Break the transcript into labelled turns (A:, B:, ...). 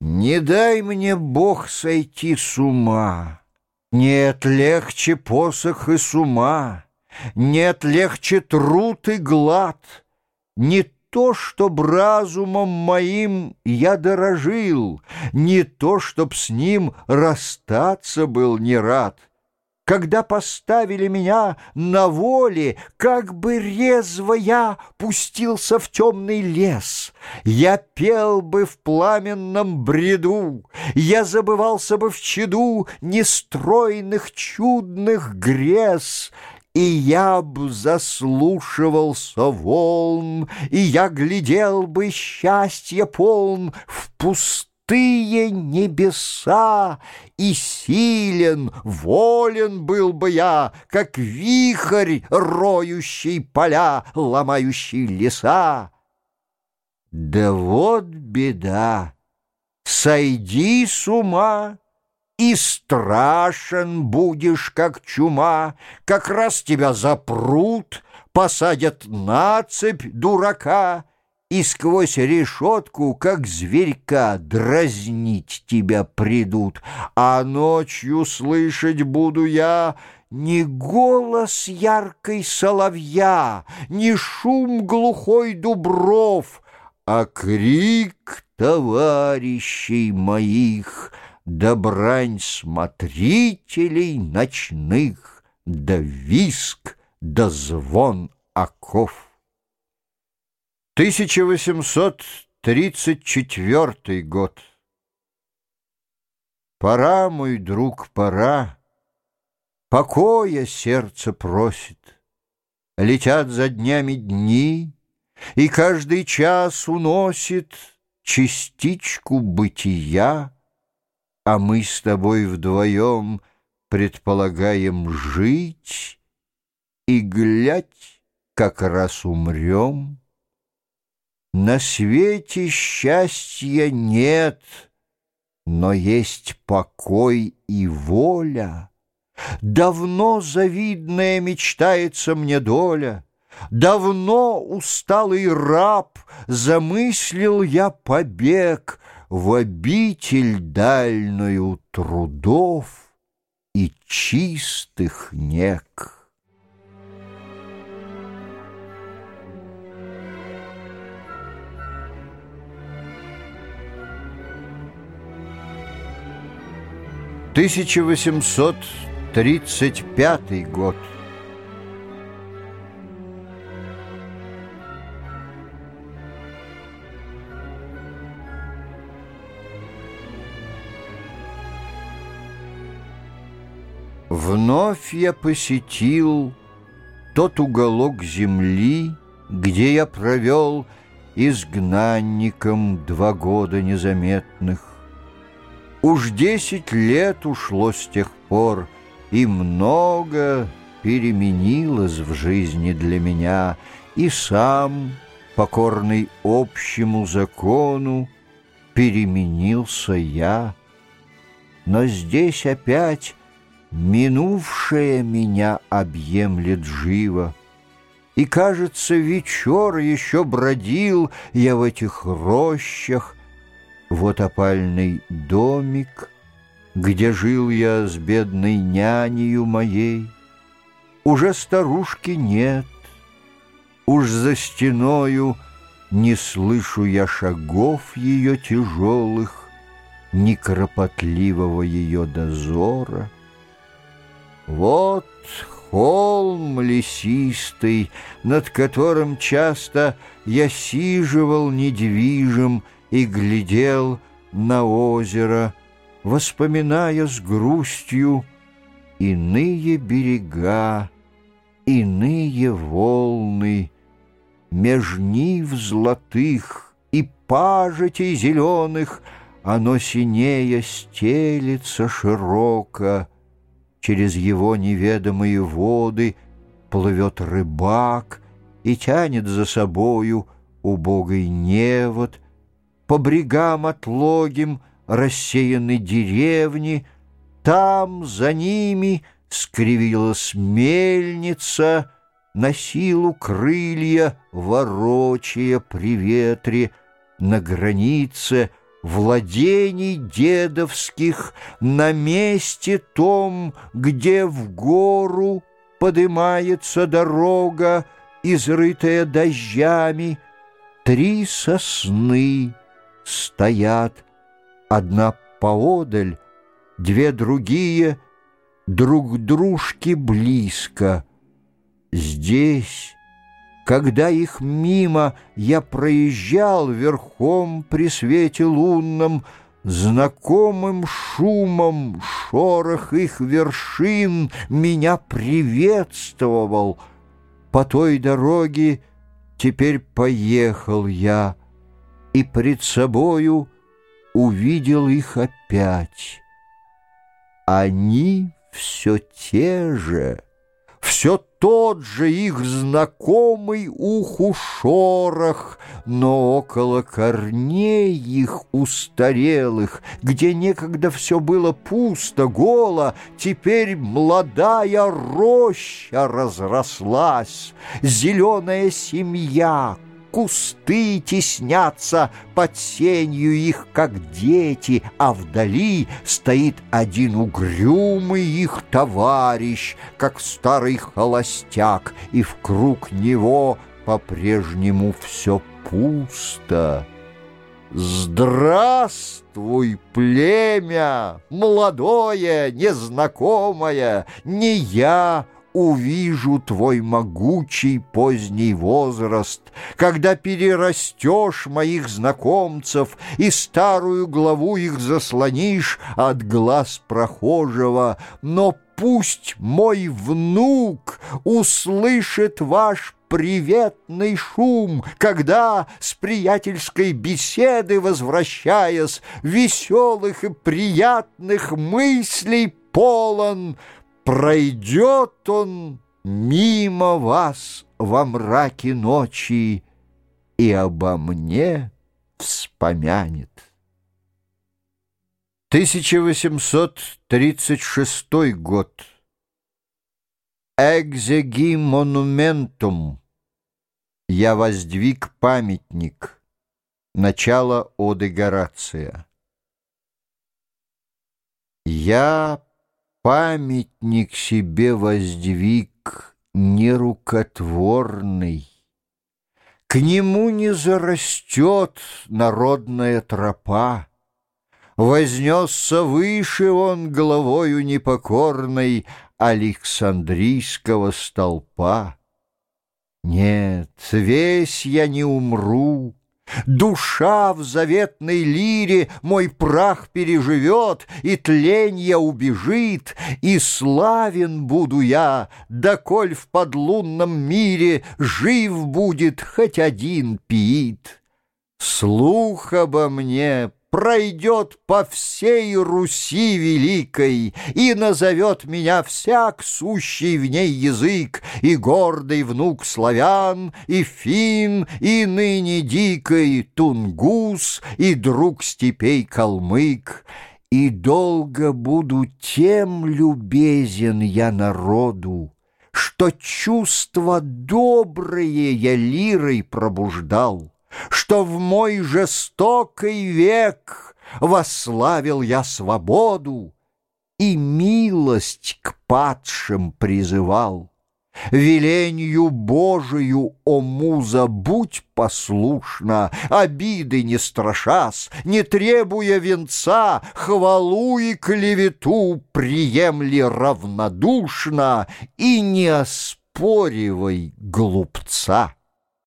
A: Не дай мне, Бог, сойти с ума. Нет, легче посох и с ума. Нет, легче труд и глад. Не то, чтоб разумом моим я дорожил, Не то, чтоб с ним расстаться был не рад — когда поставили меня на воле, как бы резво я пустился в темный лес. Я пел бы в пламенном бреду, я забывался бы в чаду нестройных чудных грез, и я б заслушивался волн, И я глядел бы счастье полн В пустоту пустые небеса, И силен, волен был бы я, Как вихрь, роющий поля, Ломающий леса. Да вот беда, сойди с ума, И страшен будешь, как чума, Как раз тебя запрут, Посадят на цепь дурака — и сквозь решетку, как зверька, дразнить тебя придут, а ночью слышать буду я не голос яркой соловья, не шум глухой дубров, а крик товарищей моих, да смотрителей ночных, да виск, да звон оков. 1834 год. Пора, мой друг, пора. Покоя сердце просит. Летят за днями дни, И каждый час уносит Частичку бытия, А мы с тобой вдвоем Предполагаем жить И, глядь, как раз умрем. На свете счастья нет, но есть покой и воля. Давно завидная мечтается мне доля, Давно усталый раб замыслил я побег В обитель дальную трудов и чистых нек. 1835 год. Вновь я посетил тот уголок земли, Где я провел изгнанником два года незаметных. Уж десять лет ушло с тех пор, и много переменилось в жизни для меня, и сам, покорный общему закону, переменился я. Но здесь опять минувшее меня объемлет живо, и, кажется, вечер еще бродил я в этих рощах, вот опальный домик, Где жил я с бедной нянею моей. Уже старушки нет, Уж за стеною Не слышу я шагов ее тяжелых, Ни кропотливого ее дозора. Вот холм лесистый, Над которым часто Я сиживал недвижим, и глядел на озеро, Воспоминая с грустью иные берега, Иные волны, меж нив золотых И пажитей зеленых Оно синее стелится широко, Через его неведомые воды Плывет рыбак и тянет за собою Убогой невод — по брегам отлогим рассеяны деревни, Там за ними скривилась мельница, На силу крылья ворочая при ветре, На границе владений дедовских на месте том, где в гору подымается дорога, изрытая дождями, три сосны стоят, одна поодаль, две другие друг дружке близко. Здесь когда их мимо я проезжал верхом при свете лунном, Знакомым шумом шорох их вершин Меня приветствовал. По той дороге теперь поехал я, И пред собою увидел их опять. Они все те же, все тот же их знакомый уху шорох, но около корней их устарелых, где некогда все было пусто, голо, теперь молодая роща разрослась, зеленая семья — Кусты теснятся под сенью их, как дети, а вдали стоит один угрюмый их товарищ, как старый холостяк, и в круг него по-прежнему все пусто. Здравствуй, племя, молодое, незнакомое, не я — увижу твой могучий поздний возраст, когда перерастешь моих знакомцев и старую главу их заслонишь от глаз прохожего, но пусть мой внук услышит ваш приветный шум, когда с приятельской беседы возвращаясь, веселых и приятных мыслей полон — Пройдет он мимо вас во мраке ночи И обо мне вспомянет. 1836 год. Экзеги монументум. Я воздвиг памятник. Начало оды Горация. Я Памятник себе воздвиг нерукотворный. К нему не зарастет народная тропа. Вознесся выше он головою непокорной Александрийского столпа. Нет, весь я не умру, Душа в заветной лире мой прах переживет, И тленья убежит, и славен буду я, Доколь в подлунном мире жив будет хоть один пиит. Слух обо мне пройдет по всей Руси великой и назовет меня всяк сущий в ней язык, и гордый внук славян, и фин, и ныне дикой тунгус, и друг степей калмык. И долго буду тем любезен я народу, что чувства добрые я лирой пробуждал что в мой жестокий век Вославил я свободу и милость к падшим призывал. Веленью Божию, о муза, будь послушна, Обиды не страшась, не требуя венца, Хвалу и клевету приемли равнодушно И не оспоривай глупца.